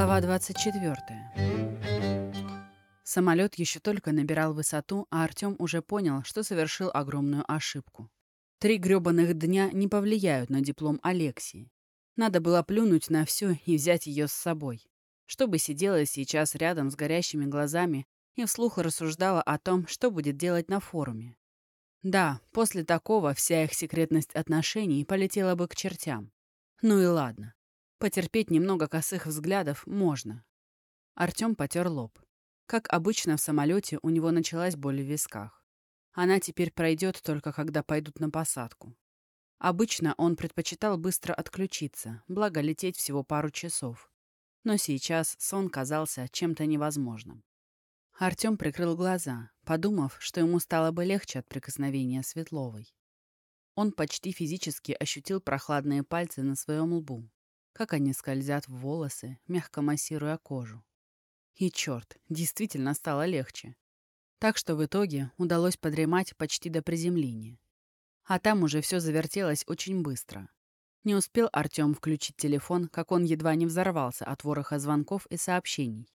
Глава 24. Самолет еще только набирал высоту, а Артем уже понял, что совершил огромную ошибку. Три грёбаных дня не повлияют на диплом Алексии. Надо было плюнуть на все и взять ее с собой. Чтобы сидела сейчас рядом с горящими глазами и вслух рассуждала о том, что будет делать на форуме. Да, после такого вся их секретность отношений полетела бы к чертям. Ну и ладно. Потерпеть немного косых взглядов можно. Артем потер лоб. Как обычно в самолете у него началась боль в висках. Она теперь пройдет только когда пойдут на посадку. Обычно он предпочитал быстро отключиться, благо лететь всего пару часов. Но сейчас сон казался чем-то невозможным. Артем прикрыл глаза, подумав, что ему стало бы легче от прикосновения Светловой. Он почти физически ощутил прохладные пальцы на своем лбу, как они скользят в волосы, мягко массируя кожу. И черт, действительно стало легче. Так что в итоге удалось подремать почти до приземления. А там уже все завертелось очень быстро. Не успел Артем включить телефон, как он едва не взорвался от вороха звонков и сообщений.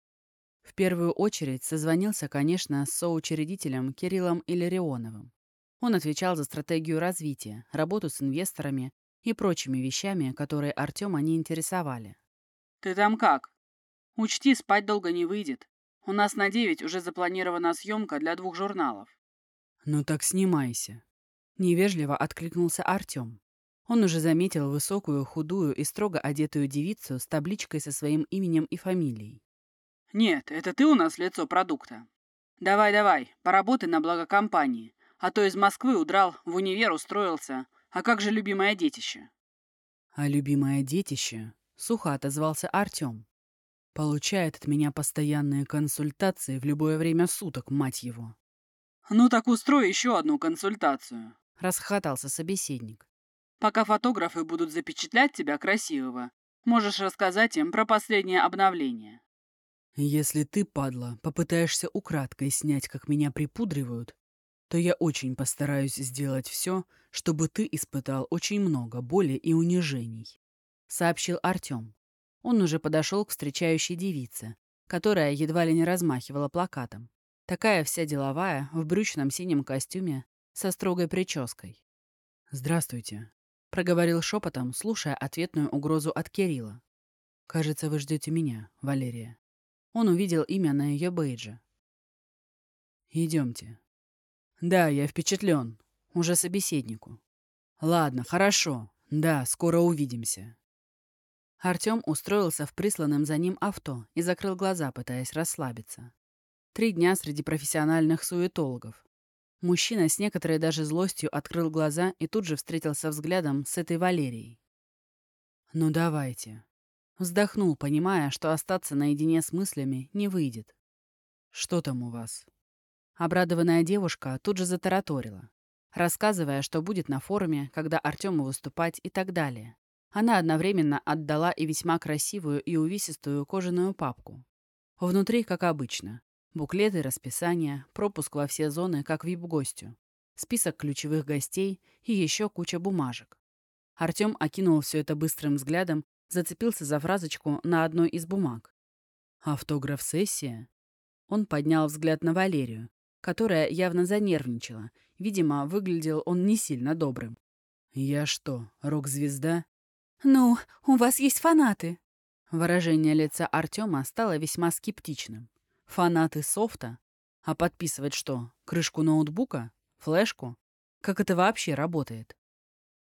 В первую очередь созвонился, конечно, с соучредителем Кириллом Илларионовым. Он отвечал за стратегию развития, работу с инвесторами и прочими вещами, которые Артема не интересовали. «Ты там как? Учти, спать долго не выйдет. У нас на девять уже запланирована съемка для двух журналов». «Ну так снимайся», — невежливо откликнулся Артем. Он уже заметил высокую, худую и строго одетую девицу с табличкой со своим именем и фамилией. «Нет, это ты у нас лицо продукта. Давай-давай, поработай на благо компании, а то из Москвы удрал, в универ устроился, а как же любимое детище?» «А любимое детище?» — сухо отозвался Артем. «Получает от меня постоянные консультации в любое время суток, мать его». «Ну так устрой еще одну консультацию», — расхотался собеседник. «Пока фотографы будут запечатлять тебя красивого, можешь рассказать им про последнее обновление». «Если ты, падла, попытаешься украдкой снять, как меня припудривают, то я очень постараюсь сделать все, чтобы ты испытал очень много боли и унижений», — сообщил Артем. Он уже подошел к встречающей девице, которая едва ли не размахивала плакатом. Такая вся деловая, в брючном синем костюме, со строгой прической. «Здравствуйте», — проговорил шепотом, слушая ответную угрозу от Кирилла. «Кажется, вы ждете меня, Валерия». Он увидел имя на ее бейдже. «Идемте», да, я впечатлен. Уже собеседнику. Ладно, хорошо. Да, скоро увидимся. Артем устроился в присланном за ним авто и закрыл глаза, пытаясь расслабиться. Три дня среди профессиональных суетологов. Мужчина с некоторой даже злостью открыл глаза и тут же встретился взглядом с этой Валерией. «Ну давайте». Вздохнул, понимая, что остаться наедине с мыслями не выйдет. «Что там у вас?» Обрадованная девушка тут же затараторила, рассказывая, что будет на форуме, когда Артему выступать и так далее. Она одновременно отдала и весьма красивую и увесистую кожаную папку. Внутри, как обычно, буклеты, расписания, пропуск во все зоны, как вип-гостю, список ключевых гостей и еще куча бумажек. Артем окинул все это быстрым взглядом, зацепился за фразочку на одной из бумаг. «Автограф-сессия?» Он поднял взгляд на Валерию, которая явно занервничала. Видимо, выглядел он не сильно добрым. «Я что, рок-звезда?» «Ну, у вас есть фанаты». Выражение лица Артема стало весьма скептичным. «Фанаты софта? А подписывать что, крышку ноутбука? Флешку? Как это вообще работает?»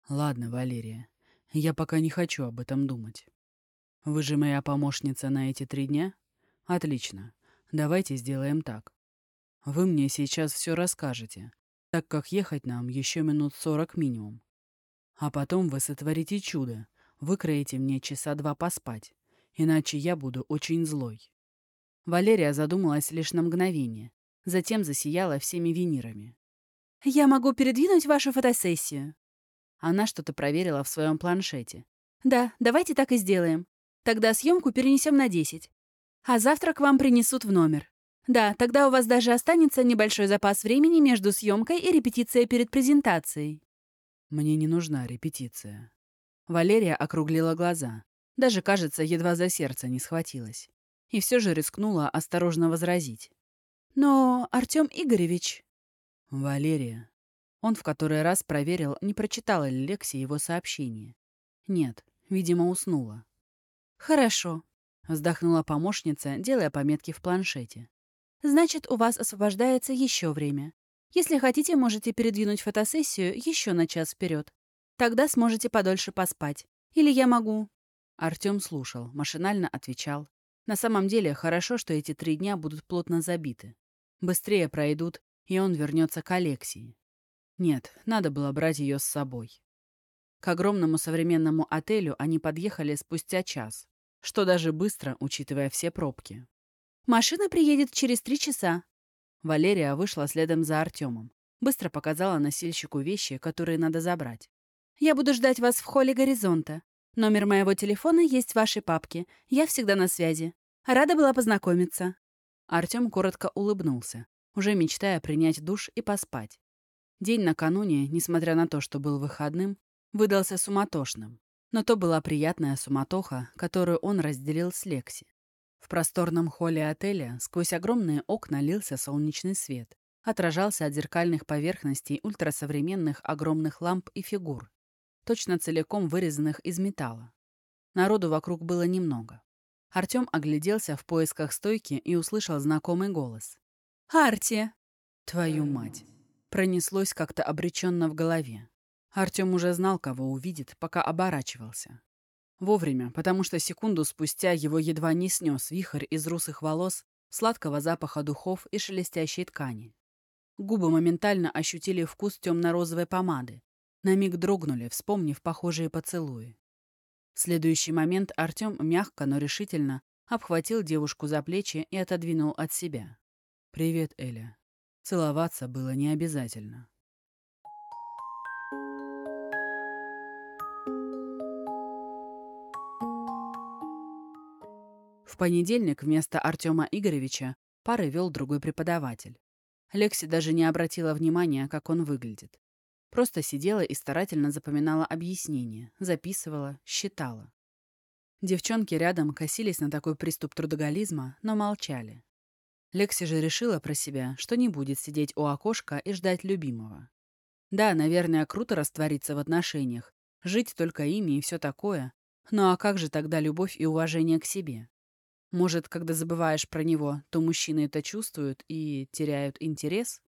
«Ладно, Валерия, я пока не хочу об этом думать. Вы же моя помощница на эти три дня? Отлично. Давайте сделаем так. Вы мне сейчас все расскажете, так как ехать нам еще минут сорок минимум. А потом вы сотворите чудо, выкроете мне часа два поспать, иначе я буду очень злой». Валерия задумалась лишь на мгновение, затем засияла всеми винирами. «Я могу передвинуть вашу фотосессию». Она что-то проверила в своем планшете. «Да, давайте так и сделаем. Тогда съемку перенесем на 10. А завтрак вам принесут в номер. Да, тогда у вас даже останется небольшой запас времени между съемкой и репетицией перед презентацией. Мне не нужна репетиция. Валерия округлила глаза. Даже, кажется, едва за сердце не схватилась. И все же рискнула осторожно возразить. «Но, Артем Игоревич...» «Валерия». Он в который раз проверил, не прочитала ли Лекси его сообщение. Нет, видимо, уснула. «Хорошо», — вздохнула помощница, делая пометки в планшете. «Значит, у вас освобождается еще время. Если хотите, можете передвинуть фотосессию еще на час вперед. Тогда сможете подольше поспать. Или я могу...» Артем слушал, машинально отвечал. На самом деле, хорошо, что эти три дня будут плотно забиты. Быстрее пройдут, и он вернется к Алексии. Нет, надо было брать ее с собой. К огромному современному отелю они подъехали спустя час, что даже быстро, учитывая все пробки. «Машина приедет через три часа». Валерия вышла следом за Артемом. Быстро показала носильщику вещи, которые надо забрать. «Я буду ждать вас в холле «Горизонта». Номер моего телефона есть в вашей папке. Я всегда на связи. Рада была познакомиться». Артем коротко улыбнулся, уже мечтая принять душ и поспать. День накануне, несмотря на то, что был выходным, выдался суматошным. Но то была приятная суматоха, которую он разделил с Лекси. В просторном холле отеля сквозь огромные окна лился солнечный свет, отражался от зеркальных поверхностей ультрасовременных огромных ламп и фигур, точно целиком вырезанных из металла. Народу вокруг было немного. Артем огляделся в поисках стойки и услышал знакомый голос. «Арти!» «Твою мать!» Пронеслось как-то обреченно в голове. Артем уже знал, кого увидит, пока оборачивался. Вовремя, потому что секунду спустя его едва не снес вихрь из русых волос, сладкого запаха духов и шелестящей ткани. Губы моментально ощутили вкус темно-розовой помады, на миг дрогнули, вспомнив похожие поцелуи. В следующий момент Артем мягко, но решительно обхватил девушку за плечи и отодвинул от себя. «Привет, Эля. Целоваться было не обязательно». Понедельник вместо Артема Игоревича пары вел другой преподаватель. Лекси даже не обратила внимания, как он выглядит. Просто сидела и старательно запоминала объяснения, записывала, считала. Девчонки рядом косились на такой приступ трудоголизма, но молчали. Лекси же решила про себя, что не будет сидеть у окошка и ждать любимого. Да, наверное, круто раствориться в отношениях, жить только ими и все такое. Ну а как же тогда любовь и уважение к себе? Может, когда забываешь про него, то мужчины это чувствуют и теряют интерес?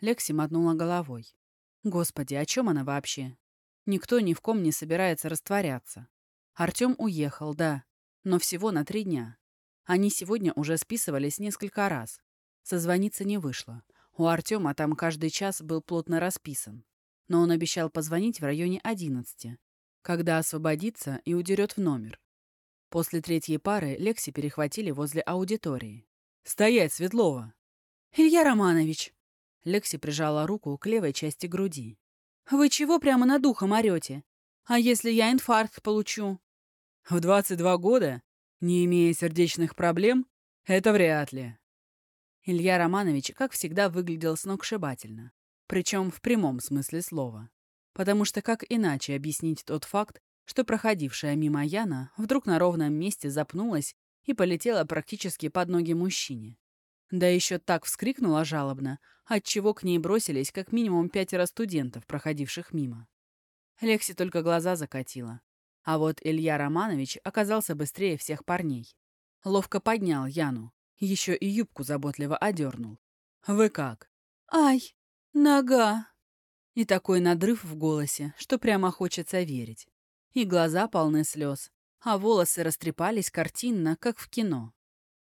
Лекси мотнула головой. Господи, о чем она вообще? Никто ни в ком не собирается растворяться. Артем уехал, да, но всего на три дня. Они сегодня уже списывались несколько раз. Созвониться не вышло. У Артема там каждый час был плотно расписан. Но он обещал позвонить в районе одиннадцати, когда освободится и удерет в номер. После третьей пары Лекси перехватили возле аудитории. «Стоять, Светлова!» «Илья Романович!» Лекси прижала руку к левой части груди. «Вы чего прямо над духом орете? А если я инфаркт получу?» «В 22 года, не имея сердечных проблем, это вряд ли». Илья Романович, как всегда, выглядел сногсшибательно. Причем в прямом смысле слова. Потому что как иначе объяснить тот факт, что проходившая мимо Яна вдруг на ровном месте запнулась и полетела практически под ноги мужчине. Да еще так вскрикнула жалобно, отчего к ней бросились как минимум пятеро студентов, проходивших мимо. Лекси только глаза закатила. А вот Илья Романович оказался быстрее всех парней. Ловко поднял Яну, еще и юбку заботливо одернул. «Вы как?» «Ай, нога!» И такой надрыв в голосе, что прямо хочется верить. И глаза полны слез, а волосы растрепались картинно, как в кино.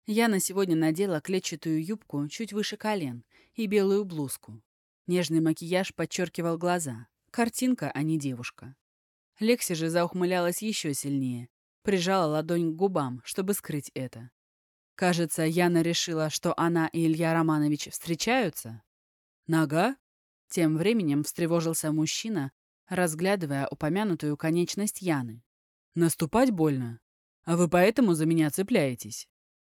Яна сегодня надела клетчатую юбку чуть выше колен и белую блузку. Нежный макияж подчеркивал глаза. Картинка, а не девушка. Лекси же заухмылялась еще сильнее. Прижала ладонь к губам, чтобы скрыть это. Кажется, Яна решила, что она и Илья Романович встречаются. «Нога?» Тем временем встревожился мужчина, разглядывая упомянутую конечность Яны. «Наступать больно? А вы поэтому за меня цепляетесь?»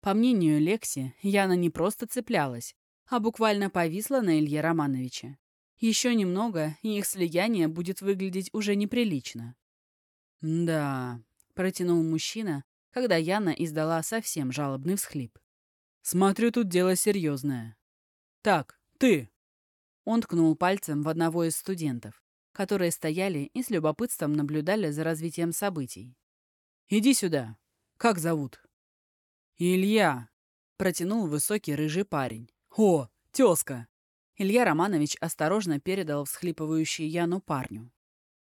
По мнению Лекси, Яна не просто цеплялась, а буквально повисла на Илье Романовиче. Еще немного, и их слияние будет выглядеть уже неприлично. «Да», — Протянул мужчина, когда Яна издала совсем жалобный всхлип. «Смотрю, тут дело серьезное. Так, ты!» Он ткнул пальцем в одного из студентов, которые стояли и с любопытством наблюдали за развитием событий. «Иди сюда. Как зовут?» «Илья», — протянул высокий рыжий парень. «О, тезка!» Илья Романович осторожно передал всхлипывающую Яну парню.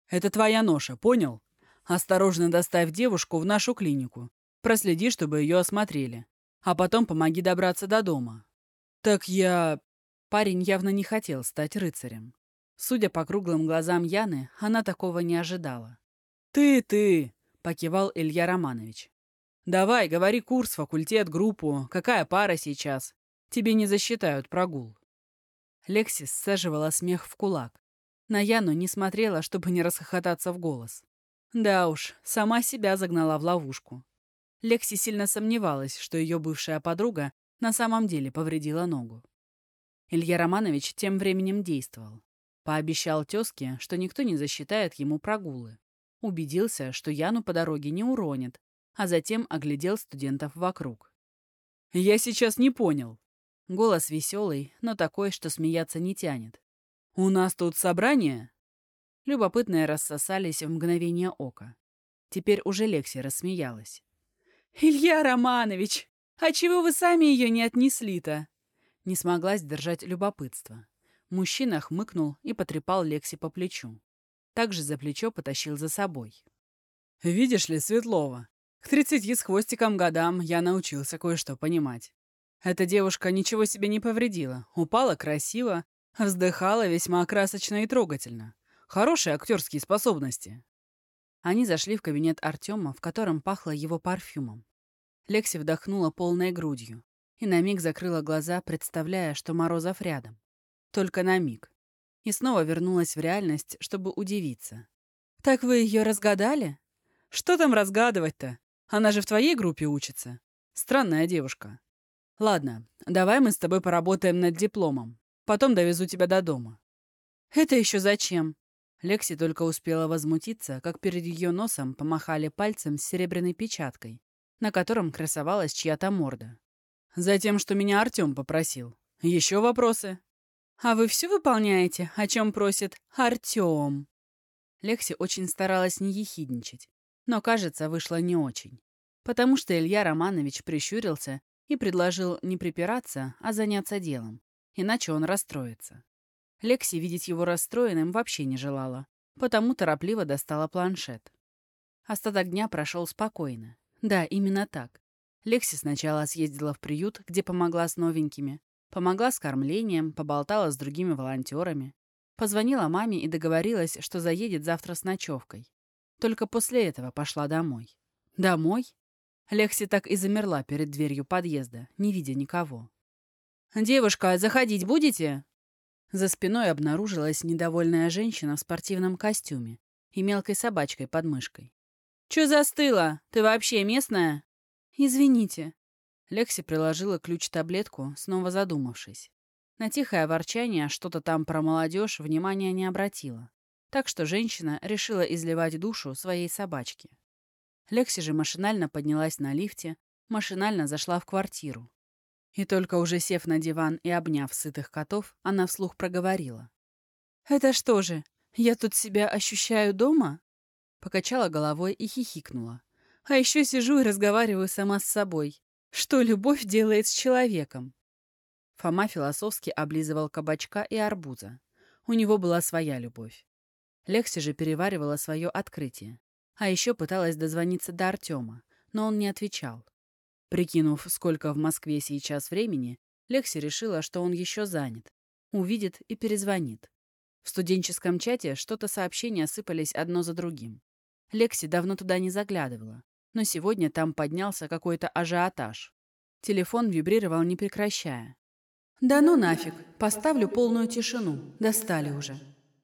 «Это твоя ноша, понял? Осторожно доставь девушку в нашу клинику. Проследи, чтобы ее осмотрели. А потом помоги добраться до дома». «Так я...» Парень явно не хотел стать рыцарем. Судя по круглым глазам Яны, она такого не ожидала. «Ты, ты!» — покивал Илья Романович. «Давай, говори курс, факультет, группу. Какая пара сейчас? Тебе не засчитают прогул». Лексис саживала смех в кулак. На Яну не смотрела, чтобы не расхохотаться в голос. Да уж, сама себя загнала в ловушку. Лекси сильно сомневалась, что ее бывшая подруга на самом деле повредила ногу. Илья Романович тем временем действовал. Пообещал тезке, что никто не засчитает ему прогулы. Убедился, что Яну по дороге не уронит, а затем оглядел студентов вокруг. «Я сейчас не понял». Голос веселый, но такой, что смеяться не тянет. «У нас тут собрание?» Любопытные рассосались в мгновение ока. Теперь уже Лекси рассмеялась. «Илья Романович, а чего вы сами ее не отнесли-то?» Не смогла сдержать любопытство. Мужчина хмыкнул и потрепал Лекси по плечу. Также за плечо потащил за собой. «Видишь ли, Светлова, к тридцати с хвостиком годам я научился кое-что понимать. Эта девушка ничего себе не повредила, упала красиво, вздыхала весьма красочно и трогательно. Хорошие актерские способности. Они зашли в кабинет Артема, в котором пахло его парфюмом. Лекси вдохнула полной грудью и на миг закрыла глаза, представляя, что Морозов рядом. Только на миг. И снова вернулась в реальность, чтобы удивиться. «Так вы ее разгадали?» «Что там разгадывать-то? Она же в твоей группе учится. Странная девушка. Ладно, давай мы с тобой поработаем над дипломом. Потом довезу тебя до дома». «Это еще зачем?» Лекси только успела возмутиться, как перед ее носом помахали пальцем с серебряной печаткой, на котором красовалась чья-то морда. «Затем, что меня Артем попросил. Еще вопросы?» «А вы все выполняете, о чем просит Артем?» Лекси очень старалась не ехидничать, но, кажется, вышло не очень. Потому что Илья Романович прищурился и предложил не припираться, а заняться делом. Иначе он расстроится. Лекси видеть его расстроенным вообще не желала, потому торопливо достала планшет. Остаток дня прошел спокойно. Да, именно так. Лекси сначала съездила в приют, где помогла с новенькими, помогла с кормлением, поболтала с другими волонтерами, позвонила маме и договорилась, что заедет завтра с ночевкой. Только после этого пошла домой. Домой? Лекси так и замерла перед дверью подъезда, не видя никого. «Девушка, заходить будете?» За спиной обнаружилась недовольная женщина в спортивном костюме и мелкой собачкой под мышкой. «Чё застыла? Ты вообще местная?» «Извините». Лекси приложила ключ-таблетку, снова задумавшись. На тихое ворчание что-то там про молодежь внимания не обратила. Так что женщина решила изливать душу своей собачке. Лекси же машинально поднялась на лифте, машинально зашла в квартиру. И только уже сев на диван и обняв сытых котов, она вслух проговорила. «Это что же, я тут себя ощущаю дома?» Покачала головой и хихикнула. «А еще сижу и разговариваю сама с собой. Что любовь делает с человеком?» Фома философски облизывал кабачка и арбуза. У него была своя любовь. Лекси же переваривала свое открытие. А еще пыталась дозвониться до Артема, но он не отвечал. Прикинув, сколько в Москве сейчас времени, Лекси решила, что он еще занят. Увидит и перезвонит. В студенческом чате что-то сообщения сыпались одно за другим. Лекси давно туда не заглядывала, но сегодня там поднялся какой-то ажиотаж. Телефон вибрировал, не прекращая. «Да ну нафиг, поставлю полную тишину, достали уже.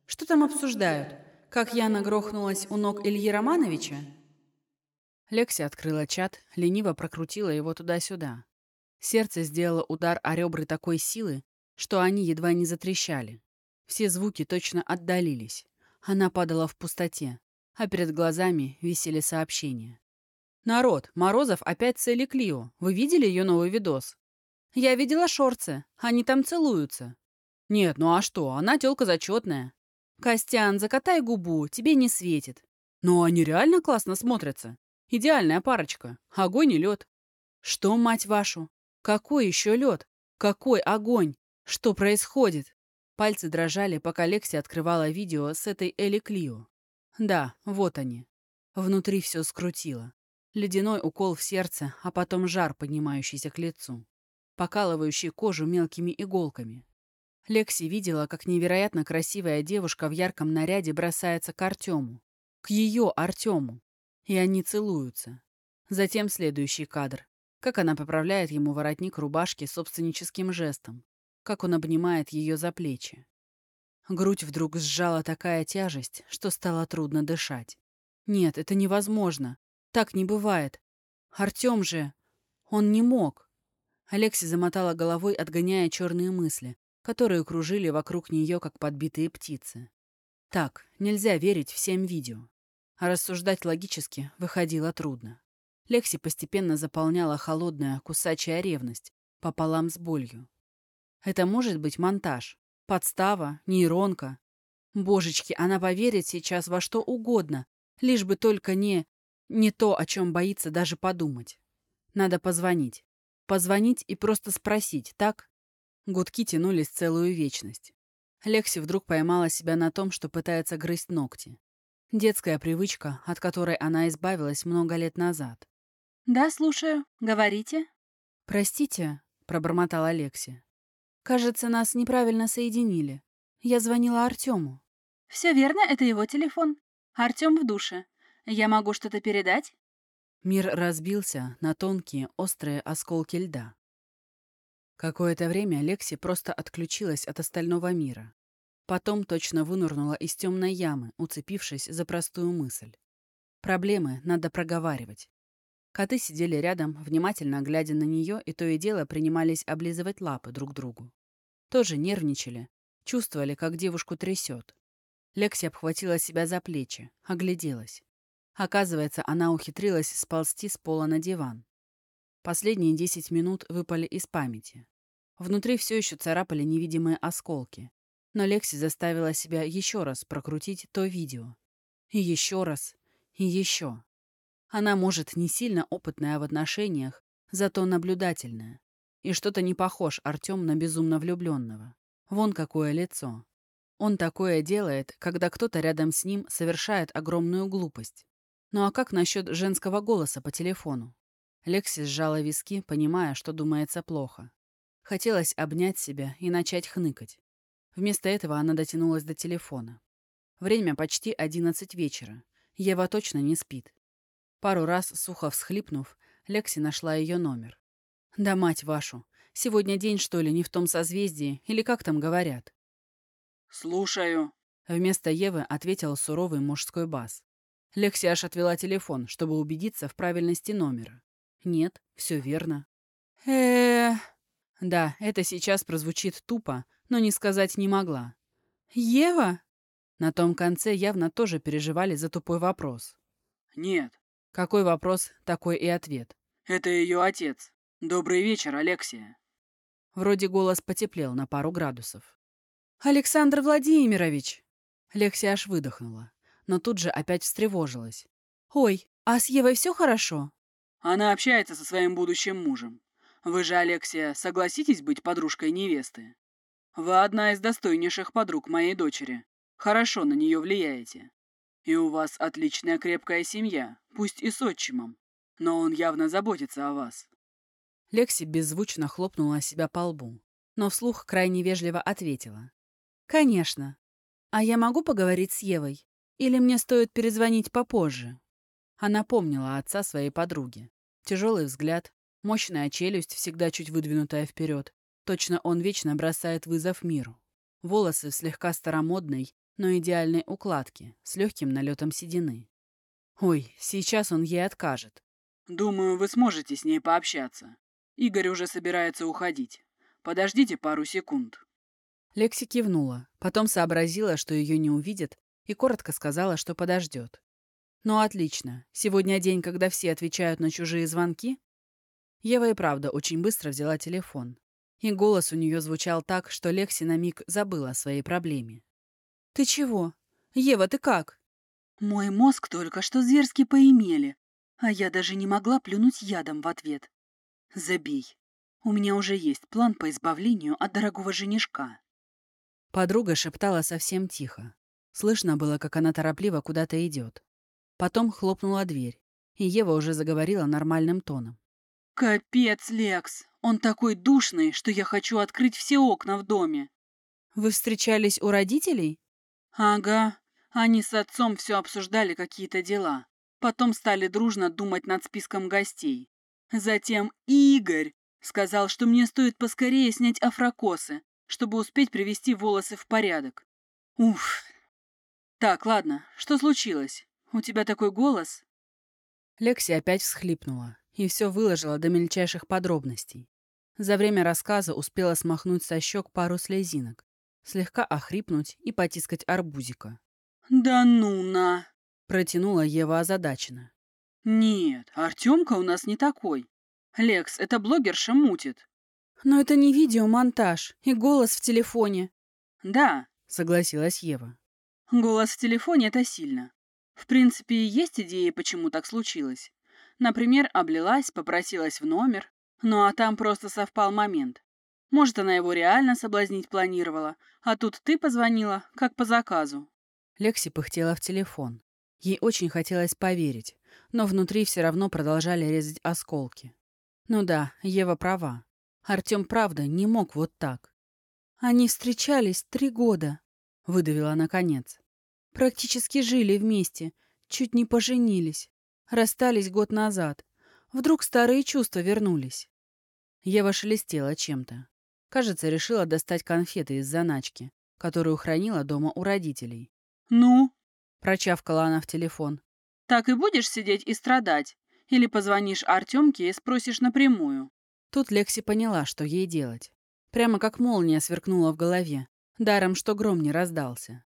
Что там обсуждают? Как я нагрохнулась у ног Ильи Романовича?» Лекси открыла чат, лениво прокрутила его туда-сюда. Сердце сделало удар о ребры такой силы, что они едва не затрещали. Все звуки точно отдалились. Она падала в пустоте, а перед глазами висели сообщения. «Народ, Морозов опять Элли Клио. Вы видели ее новый видос?» «Я видела шорцы. Они там целуются». «Нет, ну а что? Она тёлка зачетная. «Костян, закатай губу, тебе не светит». «Но они реально классно смотрятся. Идеальная парочка. Огонь и лед. «Что, мать вашу? Какой еще лед? Какой огонь? Что происходит?» Пальцы дрожали, пока Лекси открывала видео с этой Элли Клио. Да, вот они. Внутри все скрутило. Ледяной укол в сердце, а потом жар, поднимающийся к лицу, покалывающий кожу мелкими иголками. Лекси видела, как невероятно красивая девушка в ярком наряде бросается к Артему. К ее Артему. И они целуются. Затем следующий кадр. Как она поправляет ему воротник рубашки собственническим жестом. Как он обнимает ее за плечи. Грудь вдруг сжала такая тяжесть, что стало трудно дышать. Нет, это невозможно. Так не бывает. Артем же... Он не мог. Алекси замотала головой, отгоняя черные мысли, которые кружили вокруг нее, как подбитые птицы. Так, нельзя верить всем видео. А рассуждать логически выходило трудно. Лекси постепенно заполняла холодная, кусачая ревность, пополам с болью. Это может быть монтаж, подстава, нейронка. Божечки, она поверит сейчас во что угодно, лишь бы только не... Не то, о чем боится даже подумать. Надо позвонить. Позвонить и просто спросить, так? Гудки тянулись целую вечность. Лекси вдруг поймала себя на том, что пытается грызть ногти. Детская привычка, от которой она избавилась много лет назад. «Да, слушаю. Говорите». «Простите», — пробормотала Лекси. «Кажется, нас неправильно соединили. Я звонила Артему». «Все верно, это его телефон. Артем в душе. Я могу что-то передать?» Мир разбился на тонкие, острые осколки льда. Какое-то время Лекси просто отключилась от остального мира. Потом точно вынурнула из темной ямы, уцепившись за простую мысль. Проблемы надо проговаривать. Коты сидели рядом, внимательно глядя на нее, и то и дело принимались облизывать лапы друг другу. Тоже нервничали, чувствовали, как девушку трясет. Лекси обхватила себя за плечи, огляделась. Оказывается, она ухитрилась сползти с пола на диван. Последние десять минут выпали из памяти. Внутри все еще царапали невидимые осколки. Но Лекси заставила себя еще раз прокрутить то видео. И еще раз. И еще. Она, может, не сильно опытная в отношениях, зато наблюдательная. И что-то не похож Артем на безумно влюбленного. Вон какое лицо. Он такое делает, когда кто-то рядом с ним совершает огромную глупость. Ну а как насчет женского голоса по телефону? Лекси сжала виски, понимая, что думается плохо. Хотелось обнять себя и начать хныкать. Вместо этого она дотянулась до телефона. Время почти одиннадцать вечера. Ева точно не спит. Пару раз, сухо всхлипнув, Лекси нашла ее номер. «Да мать вашу! Сегодня день, что ли, не в том созвездии, или как там говорят?» «Слушаю». Вместо Евы ответил суровый мужской бас. Лекси аж отвела телефон, чтобы убедиться в правильности номера. Нет, все верно. э Да, это сейчас прозвучит тупо, но не сказать не могла. «Ева?» На том конце явно тоже переживали за тупой вопрос. «Нет». Какой вопрос, такой и ответ. «Это ее отец. Добрый вечер, Алексия». Вроде голос потеплел на пару градусов. «Александр Владимирович!» Лекси аж выдохнула, но тут же опять встревожилась. «Ой, а с Евой все хорошо?» Она общается со своим будущим мужем. Вы же, Алексия, согласитесь быть подружкой невесты? Вы одна из достойнейших подруг моей дочери. Хорошо на нее влияете. И у вас отличная крепкая семья, пусть и с отчимом. Но он явно заботится о вас». Лекси беззвучно хлопнула себя по лбу, но вслух крайне вежливо ответила. «Конечно. А я могу поговорить с Евой? Или мне стоит перезвонить попозже?» Она помнила отца своей подруги. Тяжелый взгляд, мощная челюсть, всегда чуть выдвинутая вперед. Точно он вечно бросает вызов миру. Волосы в слегка старомодной, но идеальной укладке, с легким налетом седины. Ой, сейчас он ей откажет. «Думаю, вы сможете с ней пообщаться. Игорь уже собирается уходить. Подождите пару секунд». Лекси кивнула, потом сообразила, что ее не увидят, и коротко сказала, что подождет. Ну, отлично. Сегодня день, когда все отвечают на чужие звонки. Ева и правда очень быстро взяла телефон. И голос у нее звучал так, что Лекси на миг забыла о своей проблеме. «Ты чего? Ева, ты как?» «Мой мозг только что зверски поимели, а я даже не могла плюнуть ядом в ответ. Забей. У меня уже есть план по избавлению от дорогого женишка». Подруга шептала совсем тихо. Слышно было, как она торопливо куда-то идет. Потом хлопнула дверь, и Ева уже заговорила нормальным тоном. «Капец, Лекс! Он такой душный, что я хочу открыть все окна в доме!» «Вы встречались у родителей?» «Ага. Они с отцом все обсуждали какие-то дела. Потом стали дружно думать над списком гостей. Затем Игорь сказал, что мне стоит поскорее снять афрокосы, чтобы успеть привести волосы в порядок. Уф. Так, ладно, что случилось? «У тебя такой голос?» Лекси опять всхлипнула и все выложила до мельчайших подробностей. За время рассказа успела смахнуть со щек пару слезинок, слегка охрипнуть и потискать арбузика. «Да ну на!» — протянула Ева озадаченно. «Нет, Артемка у нас не такой. Лекс, это блогерша мутит». «Но это не видеомонтаж и голос в телефоне». «Да», — согласилась Ева. «Голос в телефоне — это сильно. В принципе, есть идеи, почему так случилось. Например, облилась, попросилась в номер, ну а там просто совпал момент. Может, она его реально соблазнить планировала, а тут ты позвонила, как по заказу. Лекси пыхтела в телефон. Ей очень хотелось поверить, но внутри все равно продолжали резать осколки. Ну да, Ева права. Артем, правда, не мог вот так. «Они встречались три года», — выдавила наконец. Практически жили вместе, чуть не поженились. Расстались год назад. Вдруг старые чувства вернулись. Ева шелестела чем-то. Кажется, решила достать конфеты из заначки, которую хранила дома у родителей. «Ну?» – прочавкала она в телефон. «Так и будешь сидеть и страдать? Или позвонишь Артемке и спросишь напрямую?» Тут Лекси поняла, что ей делать. Прямо как молния сверкнула в голове, даром, что гром не раздался.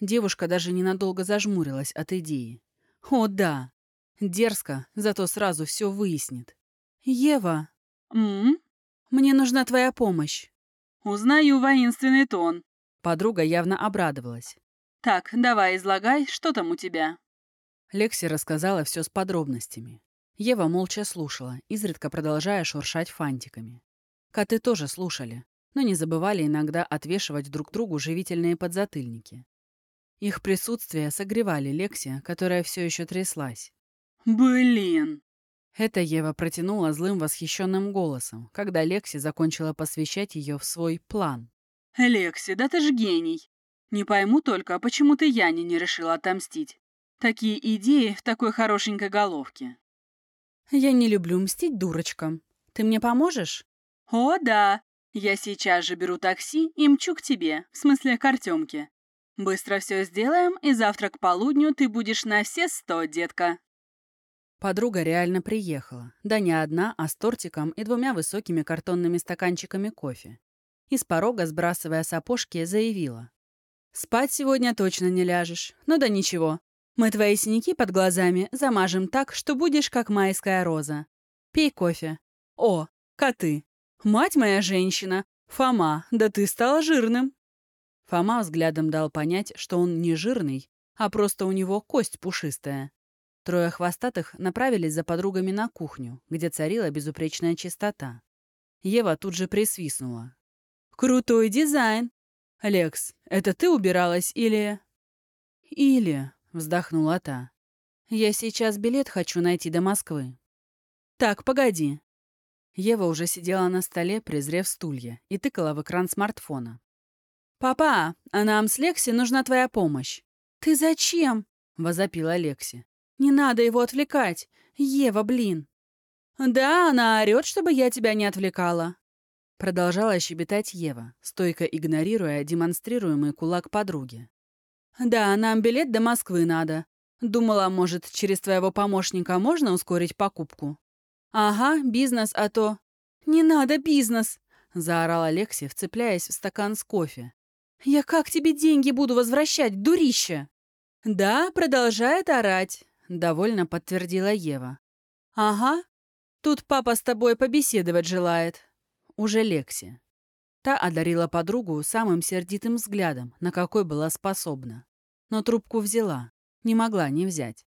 Девушка даже ненадолго зажмурилась от идеи. «О, да! Дерзко, зато сразу все выяснит. Ева!» «М? Мне нужна твоя помощь!» «Узнаю воинственный тон!» Подруга явно обрадовалась. «Так, давай, излагай, что там у тебя?» Лекси рассказала все с подробностями. Ева молча слушала, изредка продолжая шуршать фантиками. Коты тоже слушали, но не забывали иногда отвешивать друг другу живительные подзатыльники. Их присутствие согревали Лекси, которая все еще тряслась. «Блин!» Это Ева протянула злым восхищенным голосом, когда Лекси закончила посвящать ее в свой план. «Лекси, да ты ж гений! Не пойму только, почему ты Яне не решила отомстить. Такие идеи в такой хорошенькой головке». «Я не люблю мстить дурочкам. Ты мне поможешь?» «О, да! Я сейчас же беру такси и мчу к тебе, в смысле к Артемке. Быстро все сделаем, и завтра к полудню ты будешь на все сто, детка. Подруга реально приехала. Да не одна, а с тортиком и двумя высокими картонными стаканчиками кофе. И с порога, сбрасывая сапожки, заявила. «Спать сегодня точно не ляжешь. Ну да ничего. Мы твои синяки под глазами замажем так, что будешь как майская роза. Пей кофе. О, коты. Мать моя женщина. Фома, да ты стала жирным. Фома взглядом дал понять, что он не жирный, а просто у него кость пушистая. Трое хвостатых направились за подругами на кухню, где царила безупречная чистота. Ева тут же присвистнула. «Крутой дизайн! Лекс, это ты убиралась или...» «Или...» — вздохнула та. «Я сейчас билет хочу найти до Москвы». «Так, погоди». Ева уже сидела на столе, презрев стулья, и тыкала в экран смартфона. «Папа, а нам с Лекси нужна твоя помощь». «Ты зачем?» — возопила Лекси. «Не надо его отвлекать. Ева, блин». «Да, она орёт, чтобы я тебя не отвлекала». Продолжала щебетать Ева, стойко игнорируя демонстрируемый кулак подруги. «Да, нам билет до Москвы надо. Думала, может, через твоего помощника можно ускорить покупку?» «Ага, бизнес, а то...» «Не надо бизнес!» — заорала Лекси, вцепляясь в стакан с кофе. «Я как тебе деньги буду возвращать, дурище?» «Да, продолжает орать», —— довольно подтвердила Ева. «Ага. Тут папа с тобой побеседовать желает». Уже Лекси. Та одарила подругу самым сердитым взглядом, на какой была способна. Но трубку взяла. Не могла не взять.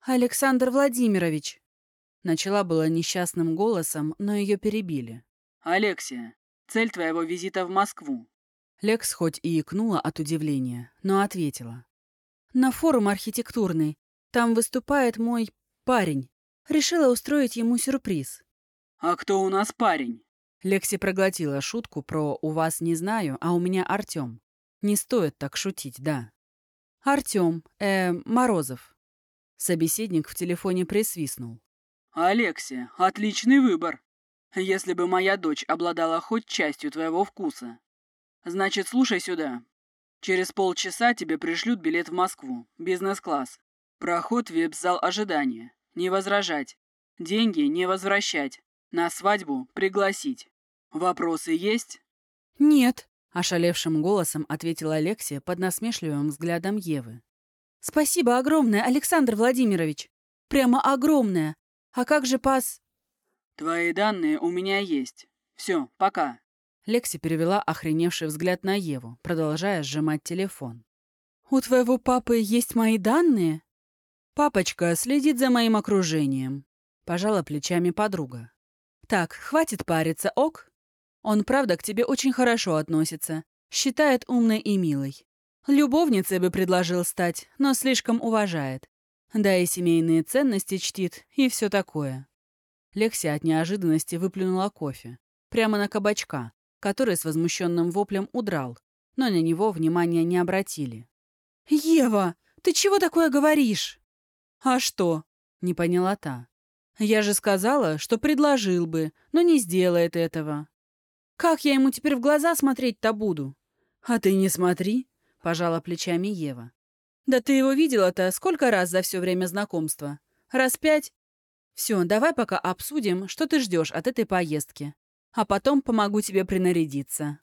«Александр Владимирович!» Начала было несчастным голосом, но ее перебили. «Алексия, цель твоего визита в Москву». Лекс хоть и икнула от удивления, но ответила. «На форум архитектурный. Там выступает мой парень. Решила устроить ему сюрприз». «А кто у нас парень?» Лекси проглотила шутку про «у вас не знаю, а у меня Артем». Не стоит так шутить, да. Артем, э, Морозов. Собеседник в телефоне присвистнул. «Алексия, отличный выбор. Если бы моя дочь обладала хоть частью твоего вкуса. Значит, слушай сюда. Через полчаса тебе пришлют билет в Москву, бизнес-класс. Проход в вип-зал ожидания. Не возражать. Деньги не возвращать. На свадьбу пригласить. Вопросы есть?» «Нет», — ошалевшим голосом ответила Алексия под насмешливым взглядом Евы. «Спасибо огромное, Александр Владимирович. Прямо огромное. А как же пас...» «Твои данные у меня есть. Все, пока». Лекси перевела охреневший взгляд на Еву, продолжая сжимать телефон. «У твоего папы есть мои данные?» «Папочка следит за моим окружением», — пожала плечами подруга. «Так, хватит париться, ок? Он, правда, к тебе очень хорошо относится. Считает умной и милой. Любовницей бы предложил стать, но слишком уважает. Да и семейные ценности чтит, и все такое». Лексия от неожиданности выплюнула кофе. Прямо на кабачка, который с возмущенным воплем удрал, но на него внимания не обратили. «Ева, ты чего такое говоришь?» «А что?» — не поняла та. Я же сказала, что предложил бы, но не сделает этого. Как я ему теперь в глаза смотреть-то буду? А ты не смотри, пожала плечами Ева. Да ты его видела-то сколько раз за все время знакомства? Раз пять? Все, давай пока обсудим, что ты ждешь от этой поездки. А потом помогу тебе принарядиться.